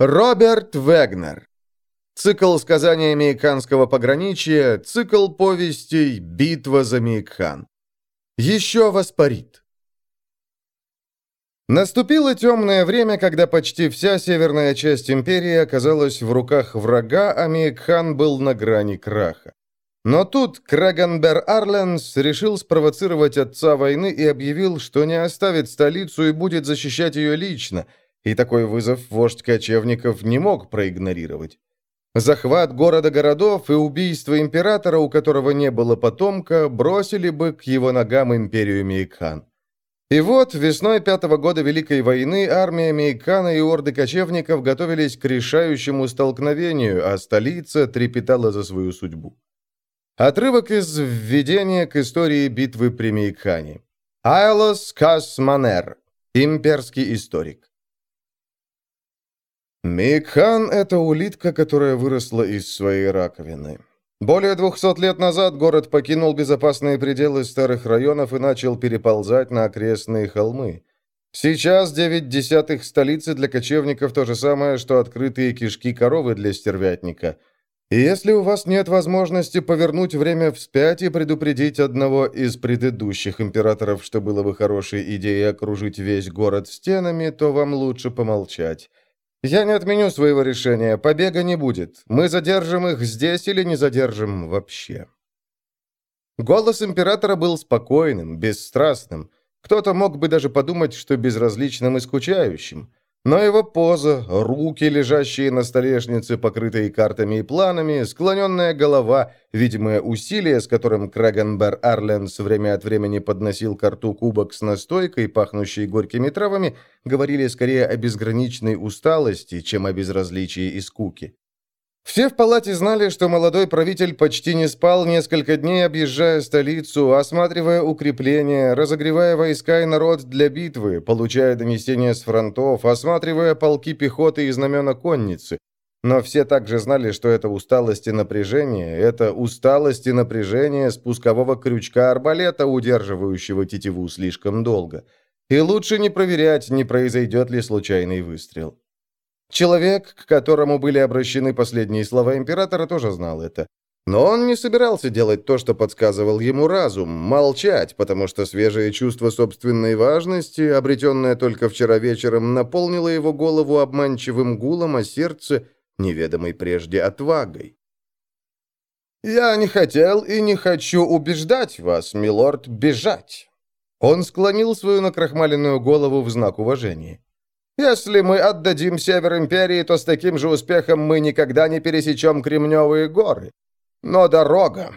Роберт Вегнер. Цикл сказаний американского пограничья, цикл повестей «Битва за Мейкхан». Еще воспарит. Наступило темное время, когда почти вся северная часть империи оказалась в руках врага, а Мейкхан был на грани краха. Но тут Краганбер Арленс решил спровоцировать отца войны и объявил, что не оставит столицу и будет защищать ее лично – и такой вызов вождь кочевников не мог проигнорировать. Захват города-городов и убийство императора, у которого не было потомка, бросили бы к его ногам империю Мейкхан. И вот, весной пятого года Великой войны армия Мейкана и орды кочевников готовились к решающему столкновению, а столица трепетала за свою судьбу. Отрывок из введения к истории битвы при Мейкхане. Айлос Касманер, имперский историк. Микхан — это улитка, которая выросла из своей раковины. Более двухсот лет назад город покинул безопасные пределы старых районов и начал переползать на окрестные холмы. Сейчас девять десятых столицы для кочевников то же самое, что открытые кишки коровы для стервятника. И если у вас нет возможности повернуть время вспять и предупредить одного из предыдущих императоров, что было бы хорошей идеей окружить весь город стенами, то вам лучше помолчать. «Я не отменю своего решения. Побега не будет. Мы задержим их здесь или не задержим вообще». Голос императора был спокойным, бесстрастным. Кто-то мог бы даже подумать, что безразличным и скучающим. Но его поза, руки, лежащие на столешнице, покрытые картами и планами, склоненная голова, видимое усилие, с которым Крагенбер Арленс время от времени подносил к рту кубок с настойкой, пахнущей горькими травами, говорили скорее о безграничной усталости, чем о безразличии и скуке. Все в палате знали, что молодой правитель почти не спал несколько дней, объезжая столицу, осматривая укрепления, разогревая войска и народ для битвы, получая донесения с фронтов, осматривая полки пехоты и знамена конницы. Но все также знали, что это усталость и напряжение, это усталость и напряжение спускового крючка арбалета, удерживающего тетиву слишком долго. И лучше не проверять, не произойдет ли случайный выстрел. Человек, к которому были обращены последние слова императора, тоже знал это. Но он не собирался делать то, что подсказывал ему разум, молчать, потому что свежее чувство собственной важности, обретенное только вчера вечером, наполнило его голову обманчивым гулом, а сердце — неведомой прежде отвагой. «Я не хотел и не хочу убеждать вас, милорд, бежать!» Он склонил свою накрахмаленную голову в знак уважения. Если мы отдадим север империи, то с таким же успехом мы никогда не пересечем Кремневые горы. Но дорога...»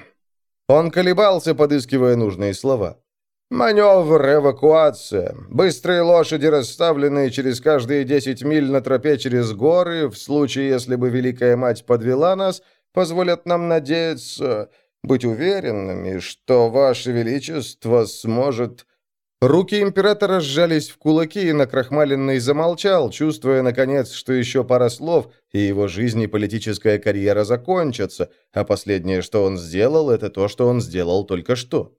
Он колебался, подыскивая нужные слова. «Маневр, эвакуация, быстрые лошади, расставленные через каждые десять миль на тропе через горы, в случае, если бы Великая Мать подвела нас, позволят нам надеяться, быть уверенными, что Ваше Величество сможет...» Руки императора сжались в кулаки, и накрахмаленный замолчал, чувствуя, наконец, что еще пара слов, и его жизнь и политическая карьера закончатся, а последнее, что он сделал, это то, что он сделал только что.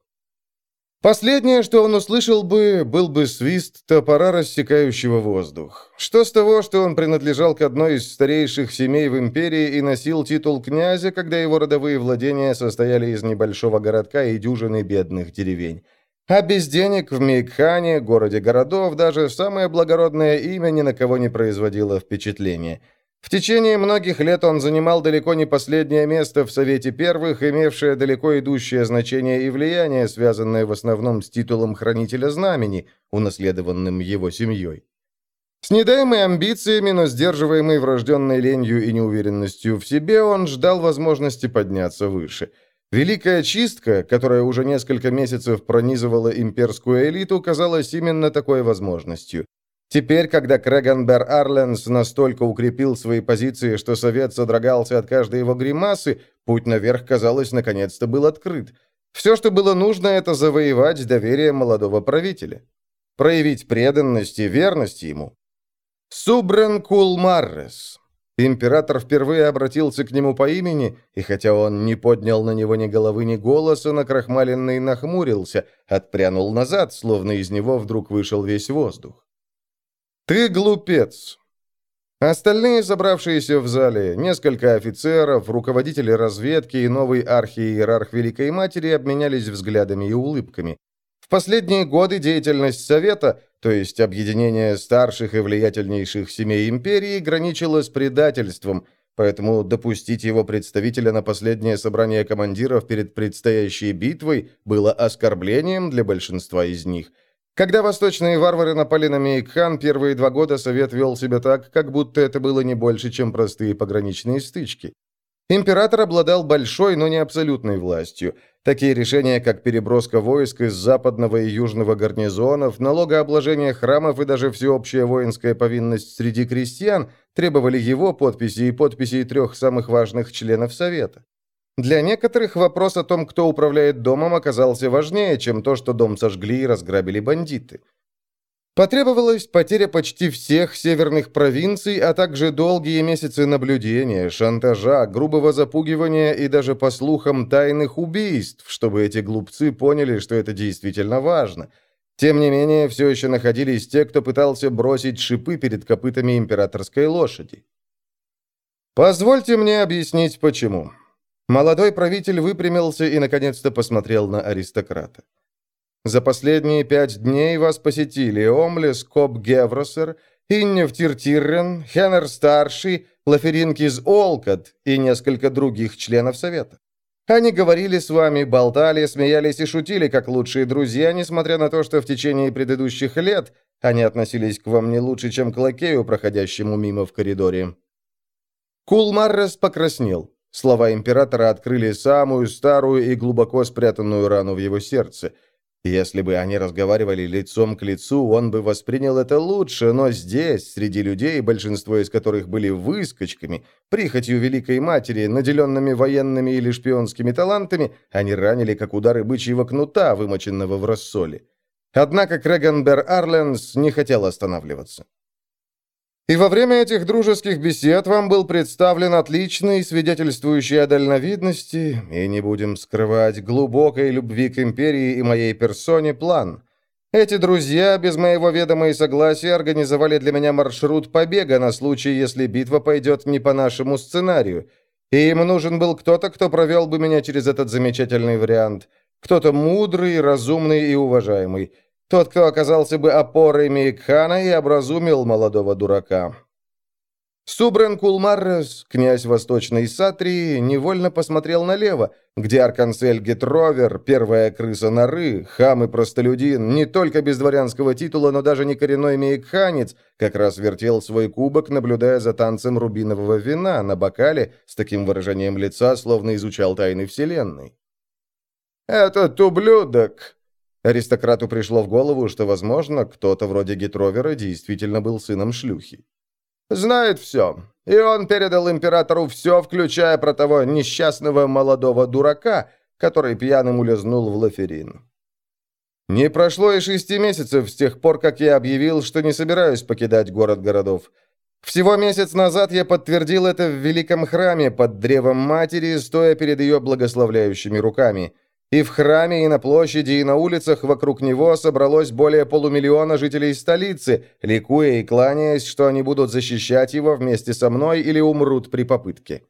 Последнее, что он услышал бы, был бы свист топора, рассекающего воздух. Что с того, что он принадлежал к одной из старейших семей в империи и носил титул князя, когда его родовые владения состояли из небольшого городка и дюжины бедных деревень? А без денег в Мейкхане, городе городов, даже самое благородное имя ни на кого не производило впечатления. В течение многих лет он занимал далеко не последнее место в Совете Первых, имевшее далеко идущее значение и влияние, связанное в основном с титулом Хранителя Знамени, унаследованным его семьей. С недаемой амбициями, но сдерживаемой врожденной ленью и неуверенностью в себе, он ждал возможности подняться выше – Великая чистка, которая уже несколько месяцев пронизывала имперскую элиту, казалась именно такой возможностью. Теперь, когда Крэгенбер Арленс настолько укрепил свои позиции, что Совет содрогался от каждой его гримасы, путь наверх, казалось, наконец-то был открыт. Все, что было нужно, это завоевать доверие молодого правителя. Проявить преданность и верность ему. Субрен Кулмаррес. Император впервые обратился к нему по имени, и хотя он не поднял на него ни головы, ни голоса, накрахмаленный нахмурился, отпрянул назад, словно из него вдруг вышел весь воздух. «Ты глупец!» Остальные, собравшиеся в зале, несколько офицеров, руководители разведки и новый архиерарх Великой Матери обменялись взглядами и улыбками. Последние годы деятельность Совета, то есть объединение старших и влиятельнейших семей империи, граничила с предательством, поэтому допустить его представителя на последнее собрание командиров перед предстоящей битвой было оскорблением для большинства из них – когда восточные варвары напали на Мейкхан, первые два года Совет вел себя так, как будто это было не больше, чем простые пограничные стычки. Император обладал большой, но не абсолютной властью. Такие решения, как переброска войск из западного и южного гарнизонов, налогообложение храмов и даже всеобщая воинская повинность среди крестьян, требовали его подписи и подписей трех самых важных членов Совета. Для некоторых вопрос о том, кто управляет домом, оказался важнее, чем то, что дом сожгли и разграбили бандиты. Потребовалась потеря почти всех северных провинций, а также долгие месяцы наблюдения, шантажа, грубого запугивания и даже, по слухам, тайных убийств, чтобы эти глупцы поняли, что это действительно важно. Тем не менее, все еще находились те, кто пытался бросить шипы перед копытами императорской лошади. Позвольте мне объяснить, почему. Молодой правитель выпрямился и, наконец-то, посмотрел на аристократа. «За последние пять дней вас посетили Омлес Коп Гевросер, Иннев Тиртиррен, Хеннер-старший, Лаферинкиз Олкот и несколько других членов Совета. Они говорили с вами, болтали, смеялись и шутили, как лучшие друзья, несмотря на то, что в течение предыдущих лет они относились к вам не лучше, чем к лакею, проходящему мимо в коридоре». Кулмаррес покраснел. Слова императора открыли самую старую и глубоко спрятанную рану в его сердце. Если бы они разговаривали лицом к лицу, он бы воспринял это лучше, но здесь, среди людей, большинство из которых были выскочками, прихотью Великой Матери, наделенными военными или шпионскими талантами, они ранили, как удары бычьего кнута, вымоченного в рассоле. Однако Крэгенбер Арленс не хотел останавливаться. И во время этих дружеских бесед вам был представлен отличный, свидетельствующий о дальновидности, и, не будем скрывать, глубокой любви к империи и моей персоне план. Эти друзья, без моего ведома и согласия, организовали для меня маршрут побега на случай, если битва пойдет не по нашему сценарию. И им нужен был кто-то, кто провел бы меня через этот замечательный вариант. Кто-то мудрый, разумный и уважаемый. Тот, кто оказался бы опорой Мейкхана и образумил молодого дурака. Субрен Кулмаррес, князь Восточной Сатрии, невольно посмотрел налево, где Арканцель Гетровер, первая крыса норы, хам и простолюдин, не только без дворянского титула, но даже не коренной мейкханец, как раз вертел свой кубок, наблюдая за танцем рубинового вина на бокале с таким выражением лица, словно изучал тайны Вселенной. «Этот ублюдок!» Аристократу пришло в голову, что, возможно, кто-то вроде Гетровера действительно был сыном шлюхи. «Знает все. И он передал императору все, включая про того несчастного молодого дурака, который пьяным улизнул в Лаферин». Не прошло и шести месяцев с тех пор, как я объявил, что не собираюсь покидать город-городов. Всего месяц назад я подтвердил это в Великом храме под древом матери, стоя перед ее благословляющими руками. И в храме, и на площади, и на улицах вокруг него собралось более полумиллиона жителей столицы, ликуя и кланяясь, что они будут защищать его вместе со мной или умрут при попытке.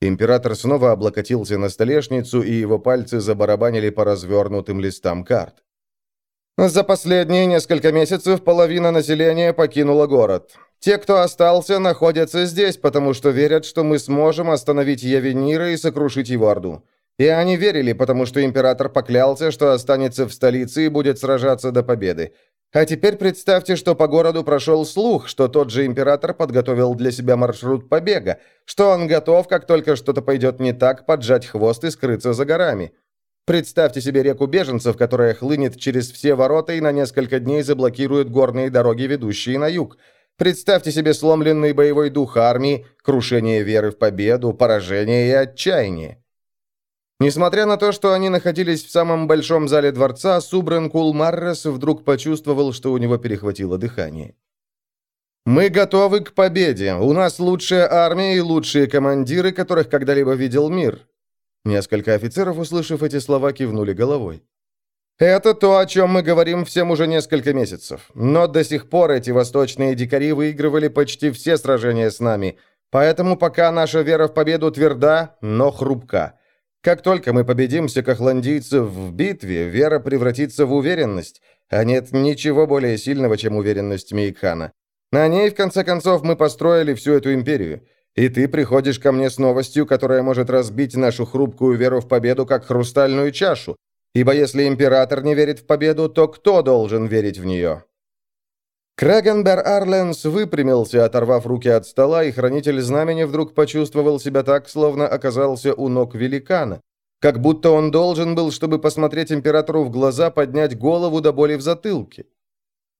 Император снова облокотился на столешницу, и его пальцы забарабанили по развернутым листам карт. За последние несколько месяцев половина населения покинула город. Те, кто остался, находятся здесь, потому что верят, что мы сможем остановить Явенира и сокрушить его орду. И они верили, потому что император поклялся, что останется в столице и будет сражаться до победы. А теперь представьте, что по городу прошел слух, что тот же император подготовил для себя маршрут побега, что он готов, как только что-то пойдет не так, поджать хвост и скрыться за горами. Представьте себе реку беженцев, которая хлынет через все ворота и на несколько дней заблокирует горные дороги, ведущие на юг. Представьте себе сломленный боевой дух армии, крушение веры в победу, поражение и отчаяние. Несмотря на то, что они находились в самом большом зале дворца, Субрен Кулмаррес вдруг почувствовал, что у него перехватило дыхание. «Мы готовы к победе. У нас лучшая армия и лучшие командиры, которых когда-либо видел мир». Несколько офицеров, услышав эти слова, кивнули головой. Это то, о чем мы говорим всем уже несколько месяцев. Но до сих пор эти восточные дикари выигрывали почти все сражения с нами. Поэтому пока наша вера в победу тверда, но хрупка. Как только мы победим секохландийцев в битве, вера превратится в уверенность. А нет ничего более сильного, чем уверенность Мейкхана. На ней, в конце концов, мы построили всю эту империю. И ты приходишь ко мне с новостью, которая может разбить нашу хрупкую веру в победу, как хрустальную чашу, Ибо если император не верит в победу, то кто должен верить в нее? Крэгенбер Арленс выпрямился, оторвав руки от стола, и хранитель знамени вдруг почувствовал себя так, словно оказался у ног великана. Как будто он должен был, чтобы посмотреть императору в глаза, поднять голову до боли в затылке.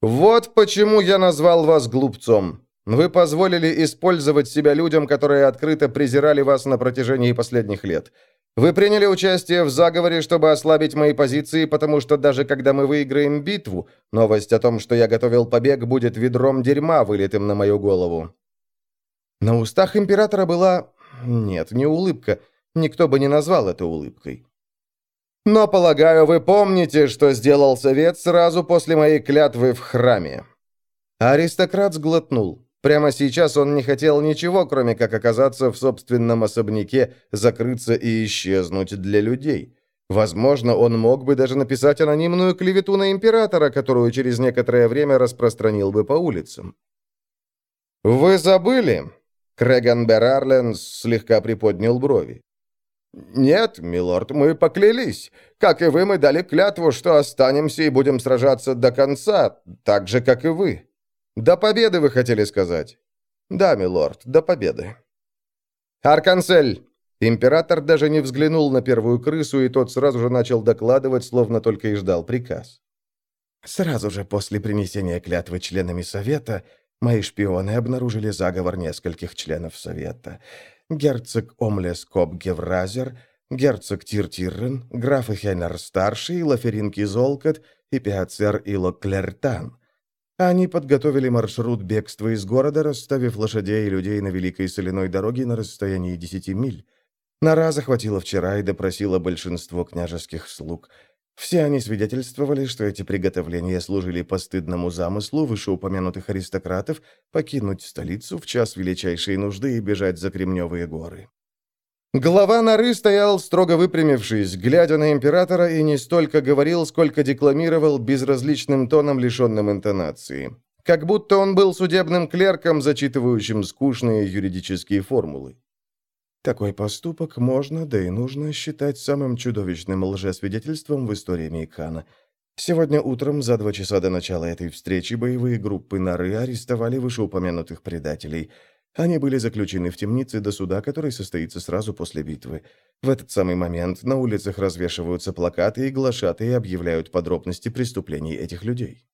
«Вот почему я назвал вас глупцом. Вы позволили использовать себя людям, которые открыто презирали вас на протяжении последних лет. Вы приняли участие в заговоре, чтобы ослабить мои позиции, потому что даже когда мы выиграем битву, новость о том, что я готовил побег, будет ведром дерьма, вылитым на мою голову». На устах императора была... Нет, не улыбка. Никто бы не назвал это улыбкой. «Но, полагаю, вы помните, что сделал совет сразу после моей клятвы в храме». Аристократ сглотнул. Прямо сейчас он не хотел ничего, кроме как оказаться в собственном особняке, закрыться и исчезнуть для людей. Возможно, он мог бы даже написать анонимную клевету на императора, которую через некоторое время распространил бы по улицам. «Вы забыли?» Крэган Берарленс слегка приподнял брови. «Нет, милорд, мы поклялись. Как и вы, мы дали клятву, что останемся и будем сражаться до конца, так же, как и вы». «До победы, вы хотели сказать?» «Да, милорд, до победы». «Арканцель!» Император даже не взглянул на первую крысу, и тот сразу же начал докладывать, словно только и ждал приказ. Сразу же после принесения клятвы членами Совета мои шпионы обнаружили заговор нескольких членов Совета. Герцог Омлес Коб-Гевразер, герцог Тиртиррен, граф Хейнер-старший, Лаферин Кизолкот и Пиацер Ило Клертан. Они подготовили маршрут бегства из города, расставив лошадей и людей на Великой Соляной дороге на расстоянии десяти миль. Нора захватила вчера и допросила большинство княжеских слуг. Все они свидетельствовали, что эти приготовления служили постыдному замыслу вышеупомянутых аристократов покинуть столицу в час величайшей нужды и бежать за Кремневые горы. Глава норы стоял, строго выпрямившись, глядя на императора, и не столько говорил, сколько декламировал безразличным тоном, лишенным интонации. Как будто он был судебным клерком, зачитывающим скучные юридические формулы. Такой поступок можно, да и нужно считать самым чудовищным лжесвидетельством в истории Мейкхана. Сегодня утром, за два часа до начала этой встречи, боевые группы Нары арестовали вышеупомянутых предателей – они были заключены в темнице до суда, который состоится сразу после битвы. В этот самый момент на улицах развешиваются плакаты и глашатые объявляют подробности преступлений этих людей.